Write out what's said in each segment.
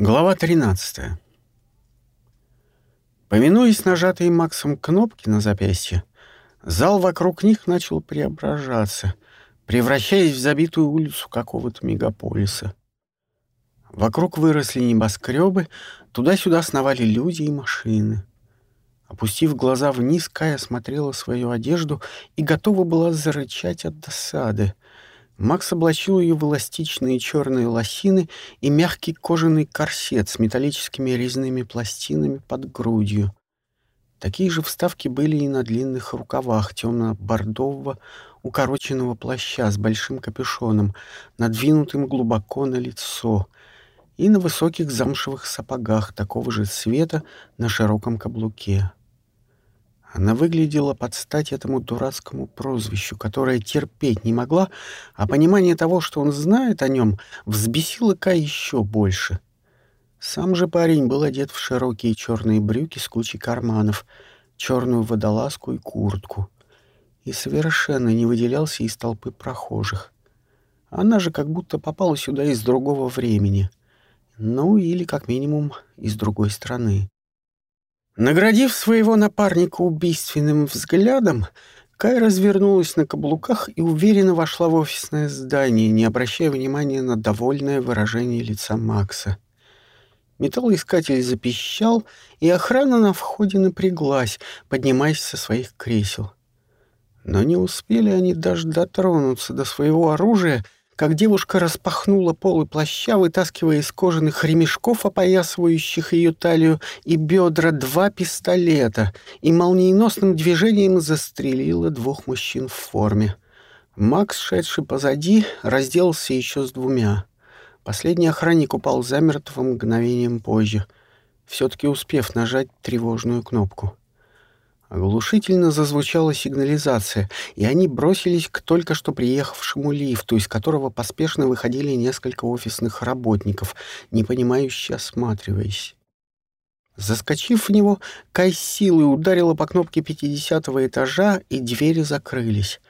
Глава 13. Поминуясь нажатые Максом кнопки на запястье, зал вокруг них начал преображаться, превращаясь в забитую улицу какого-то мегаполиса. Вокруг выросли небоскребы, туда-сюда сновали люди и машины. Опустив глаза вниз, Кая смотрела свою одежду и готова была зарычать от досады — Макс облачил ее в эластичные черные лосины и мягкий кожаный корсет с металлическими резными пластинами под грудью. Такие же вставки были и на длинных рукавах темно-бордового укороченного плаща с большим капюшоном, надвинутым глубоко на лицо, и на высоких замшевых сапогах такого же цвета на широком каблуке. Она выглядела под стать этому дурацкому прозвищу, которое терпеть не могла, а понимание того, что он знает о нем, взбесило Кай еще больше. Сам же парень был одет в широкие черные брюки с кучей карманов, черную водолазку и куртку, и совершенно не выделялся из толпы прохожих. Она же как будто попала сюда из другого времени, ну или, как минимум, из другой страны. Наградив своего напарника убийственным взглядом, Кай развернулась на каблуках и уверенно вошла в офисное здание, не обращая внимания на довольное выражение лица Макса. Металлоискатель запищал, и охрана на входе напряглась, поднимаясь со своих кресел. Но не успели они даже дотронуться до своего оружия — как девушка распахнула полы плаща, вытаскивая из кожаных ремешков, опоясывающих ее талию и бедра, два пистолета, и молниеносным движением застрелила двух мужчин в форме. Макс, шедший позади, разделался еще с двумя. Последний охранник упал замертво мгновением позже, все-таки успев нажать тревожную кнопку. Оглушительно зазвучала сигнализация, и они бросились к только что приехавшему лифту, из которого поспешно выходили несколько офисных работников, не понимающе осматриваясь. Заскочив в него, Кай силой ударила по кнопке пятидесятого этажа, и двери закрылись.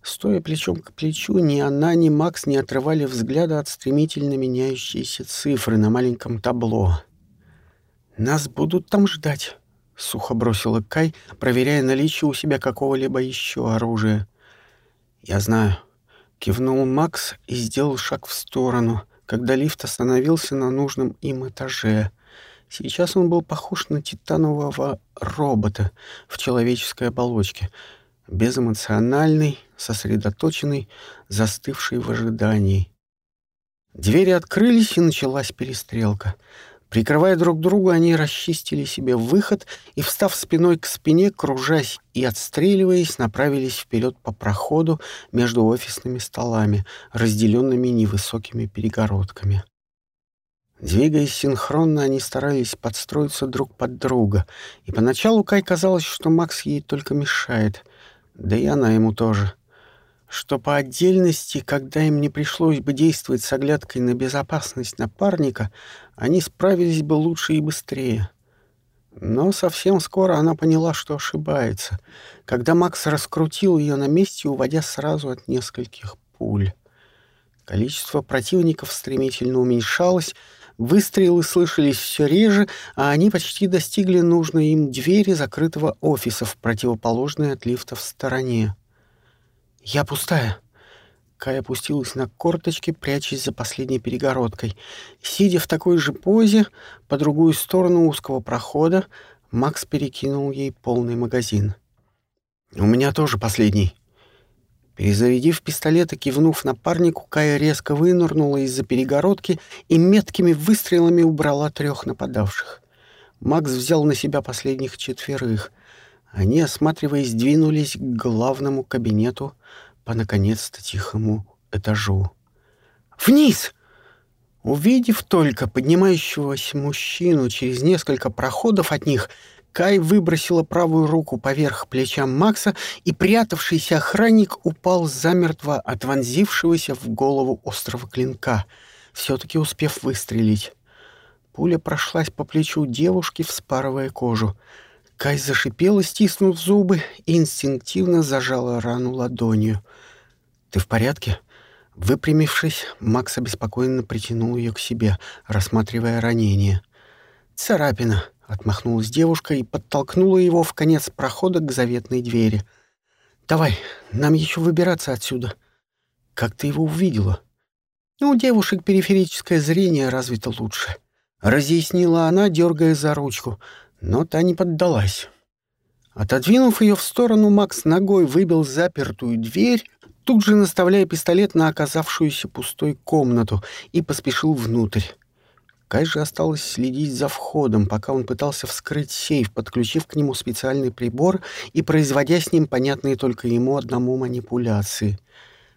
Стоя плечом к плечу, ни она, ни Макс не отрывали взгляда от стремительно меняющейся цифры на маленьком табло. «Нас будут там ждать», — сухо бросила Кай, проверяя наличие у себя какого-либо еще оружия. «Я знаю», — кивнул Макс и сделал шаг в сторону, когда лифт остановился на нужном им этаже. Сейчас он был похож на титанового робота в человеческой оболочке, безэмоциональный, сосредоточенный, застывший в ожидании. Двери открылись, и началась перестрелка — Прикрывая друг друга, они расчистили себе выход и, встав спиной к спине, кружась и отстреливаясь, направились вперед по проходу между офисными столами, разделенными невысокими перегородками. Двигаясь синхронно, они старались подстроиться друг под друга, и поначалу Кай казалось, что Макс ей только мешает, да и она ему тоже что по отдельности, когда им не пришлось бы действовать с оглядкой на безопасность напарника, они справились бы лучше и быстрее. Но совсем скоро она поняла, что ошибается, когда Макс раскрутил ее на месте, уводя сразу от нескольких пуль. Количество противников стремительно уменьшалось, выстрелы слышались все реже, а они почти достигли нужной им двери закрытого офиса в противоположной от лифта в стороне. «Я пустая». Кай опустилась на корточки, прячась за последней перегородкой. Сидя в такой же позе, по другую сторону узкого прохода, Макс перекинул ей полный магазин. «У меня тоже последний». Перезарядив пистолет и кивнув напарнику, Кая резко вынырнула из-за перегородки и меткими выстрелами убрала трех нападавших. Макс взял на себя последних четверых. Они, осматриваясь, двинулись к главному кабинету по, наконец-то, тихому этажу. «Вниз!» Увидев только поднимающегося мужчину через несколько проходов от них, Кай выбросила правую руку поверх плеча Макса, и прятавшийся охранник упал замертво от вонзившегося в голову острого клинка, все-таки успев выстрелить. Пуля прошлась по плечу девушки, вспарывая кожу. Кай зашипела, стиснув зубы, и инстинктивно зажала рану ладонью. «Ты в порядке?» Выпрямившись, Макс обеспокоенно притянул ее к себе, рассматривая ранение. «Царапина!» — отмахнулась девушка и подтолкнула его в конец прохода к заветной двери. «Давай, нам еще выбираться отсюда». «Как ты его увидела?» «У девушек периферическое зрение развито лучше», — разъяснила она, дергая за ручку, но та не поддалась. Отодвинув ее в сторону, Макс ногой выбил запертую дверь, тут же наставляя пистолет на оказавшуюся пустой комнату, и поспешил внутрь. Кай же осталось следить за входом, пока он пытался вскрыть сейф, подключив к нему специальный прибор и производя с ним понятные только ему одному манипуляции.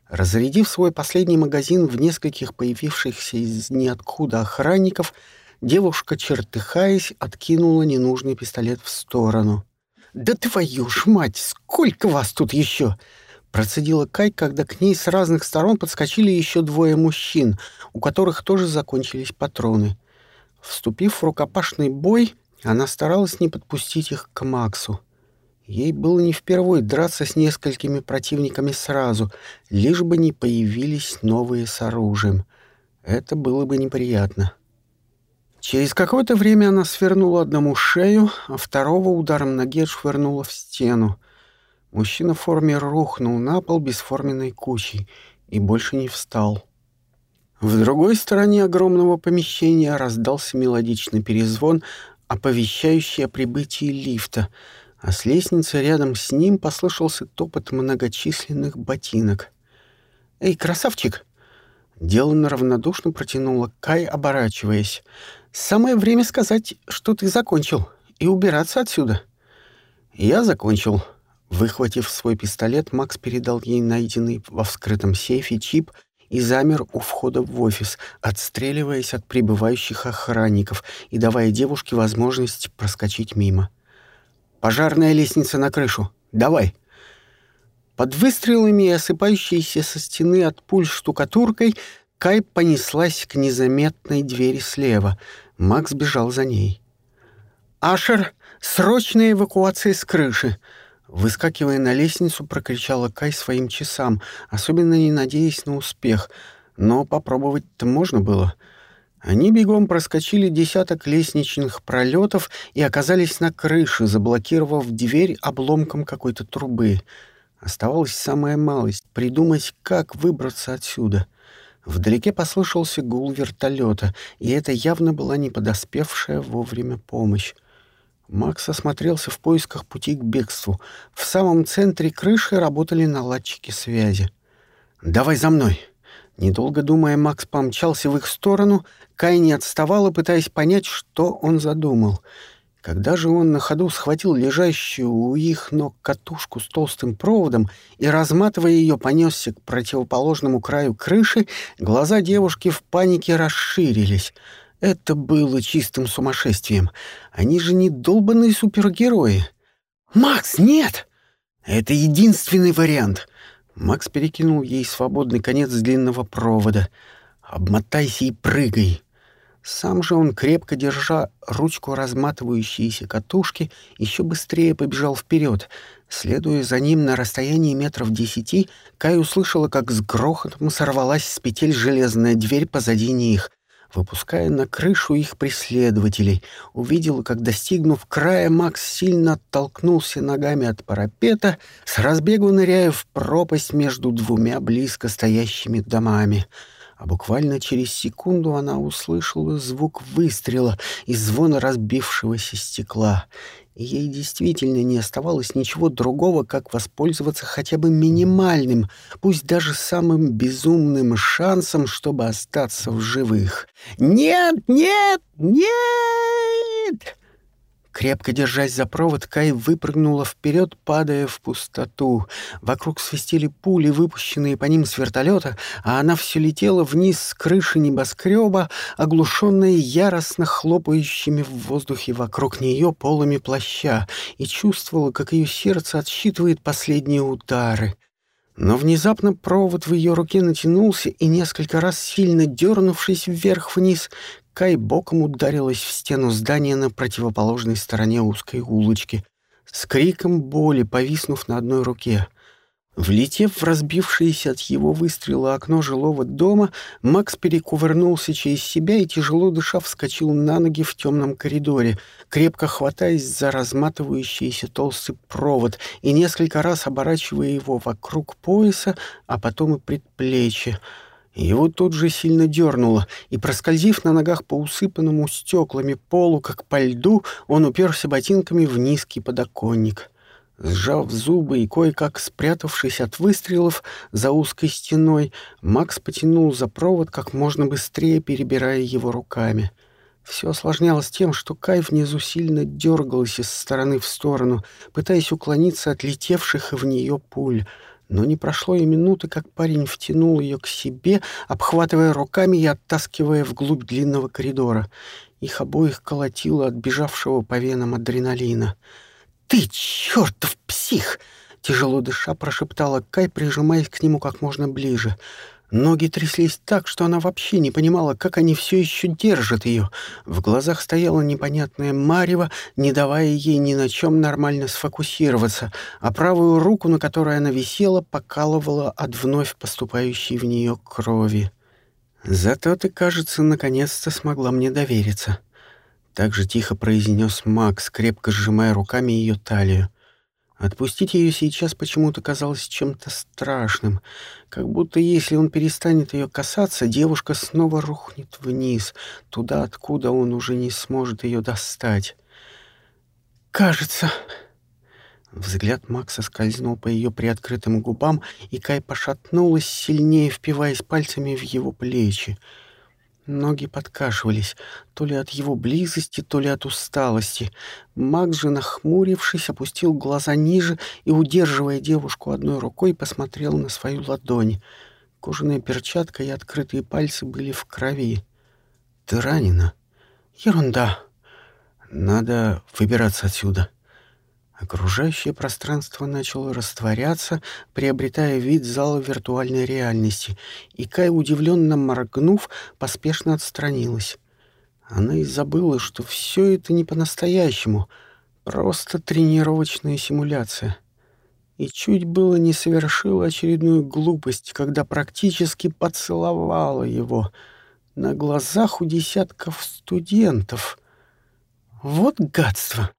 Разрядив свой последний магазин в нескольких появившихся из ниоткуда охранников, девушка, чертыхаясь, откинула ненужный пистолет в сторону. «Да твою ж мать, сколько вас тут еще!» Процедила Кай, когда к ней с разных сторон подскочили еще двое мужчин, у которых тоже закончились патроны. Вступив в рукопашный бой, она старалась не подпустить их к Максу. Ей было не впервой драться с несколькими противниками сразу, лишь бы не появились новые с оружием. Это было бы неприятно. Через какое-то время она свернула одному шею, а второго ударом ноги отшвырнула в стену. Мужчина в форме рухнул на пол бесформенной кучей и больше не встал. В другой стороне огромного помещения раздался мелодичный перезвон, оповещающий о прибытии лифта, а с лестницы рядом с ним послышался топот многочисленных ботинок. «Эй, красавчик!» Деланно равнодушно протянула Кай, оборачиваясь — Самое время сказать, что ты закончил, и убираться отсюда. Я закончил. Выхватив свой пистолет, Макс передал ей найденный во вскрытом сейфе чип и замер у входа в офис, отстреливаясь от прибывающих охранников и давая девушке возможность проскочить мимо. «Пожарная лестница на крышу. Давай!» Под выстрелами и осыпающейся со стены от пуль штукатуркой Кай понеслась к незаметной двери слева. Макс бежал за ней. «Ашер, срочная эвакуация с крыши!» Выскакивая на лестницу, прокричала Кай своим часам, особенно не надеясь на успех. Но попробовать-то можно было. Они бегом проскочили десяток лестничных пролетов и оказались на крыше, заблокировав дверь обломком какой-то трубы. Оставалась самая малость — придумать, как выбраться отсюда — Вдалеке послышался гул вертолета, и это явно была не подоспевшая вовремя помощь. Макс осмотрелся в поисках пути к бегству. В самом центре крыши работали наладчики связи. «Давай за мной!» Недолго думая, Макс помчался в их сторону. Кай не отставала, пытаясь понять, что он задумал — когда же он на ходу схватил лежащую у их ног катушку с толстым проводом и, разматывая ее, понесся к противоположному краю крыши, глаза девушки в панике расширились. Это было чистым сумасшествием. Они же не долбанные супергерои. «Макс, нет!» «Это единственный вариант!» Макс перекинул ей свободный конец длинного провода. «Обмотайся и прыгай!» Сам же он, крепко держа ручку разматывающейся катушки, еще быстрее побежал вперед. Следуя за ним на расстоянии метров десяти, Кай услышала, как с грохотом сорвалась с петель железная дверь позади них, выпуская на крышу их преследователей. Увидела, как, достигнув края, Макс сильно оттолкнулся ногами от парапета, с разбегу ныряя в пропасть между двумя близко стоящими домами — а буквально через секунду она услышала звук выстрела и звон разбившегося стекла. И ей действительно не оставалось ничего другого, как воспользоваться хотя бы минимальным, пусть даже самым безумным шансом, чтобы остаться в живых. «Нет, нет, нет!» Крепко держась за провод, Кай выпрыгнула вперед, падая в пустоту. Вокруг свистели пули, выпущенные по ним с вертолета, а она все летела вниз с крыши небоскреба, оглушенная яростно хлопающими в воздухе вокруг нее полами плаща, и чувствовала, как ее сердце отсчитывает последние удары. Но внезапно провод в ее руке натянулся, и несколько раз сильно дернувшись вверх-вниз, Кай боком ударилась в стену здания на противоположной стороне узкой улочки, с криком боли повиснув на одной руке. Влетев в разбившееся от его выстрела окно жилого дома, Макс перекувырнулся через себя и, тяжело дыша, вскочил на ноги в темном коридоре, крепко хватаясь за разматывающийся толстый провод и несколько раз оборачивая его вокруг пояса, а потом и предплечья. Его тут же сильно дернуло, и, проскользив на ногах по усыпанному стеклами полу, как по льду, он уперся ботинками в низкий подоконник. Сжав зубы и кое-как спрятавшись от выстрелов за узкой стеной, Макс потянул за провод как можно быстрее, перебирая его руками. Все осложнялось тем, что Кай внизу сильно дергался из стороны в сторону, пытаясь уклониться от летевших в нее пуль. Но не прошло и минуты, как парень втянул ее к себе, обхватывая руками и оттаскивая вглубь длинного коридора. Их обоих колотило от бежавшего по венам адреналина. «Ты чертов псих!» — тяжело дыша прошептала Кай, прижимаясь к нему как можно ближе. Ноги тряслись так, что она вообще не понимала, как они все еще держат ее. В глазах стояла непонятная марево, не давая ей ни на чем нормально сфокусироваться, а правую руку, на которой она висела, покалывала от вновь поступающей в нее крови. «Зато ты, кажется, наконец-то смогла мне довериться», так же тихо произнес Макс, крепко сжимая руками ее талию. Отпустить ее сейчас почему-то казалось чем-то страшным, как будто если он перестанет ее касаться, девушка снова рухнет вниз, туда, откуда он уже не сможет ее достать. «Кажется...» Взгляд Макса скользнул по ее приоткрытым губам, и Кай пошатнулась, сильнее впиваясь пальцами в его плечи. Ноги подкашивались, то ли от его близости, то ли от усталости. Макс же, нахмурившись, опустил глаза ниже и, удерживая девушку одной рукой, посмотрел на свою ладонь. Кожаная перчатка и открытые пальцы были в крови. «Ты ранена?» «Ерунда. Надо выбираться отсюда». Окружающее пространство начало растворяться, приобретая вид зала виртуальной реальности, и Кай, удивленно моргнув, поспешно отстранилась. Она и забыла, что все это не по-настоящему, просто тренировочная симуляция. И чуть было не совершила очередную глупость, когда практически поцеловала его на глазах у десятков студентов. Вот гадство!